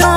と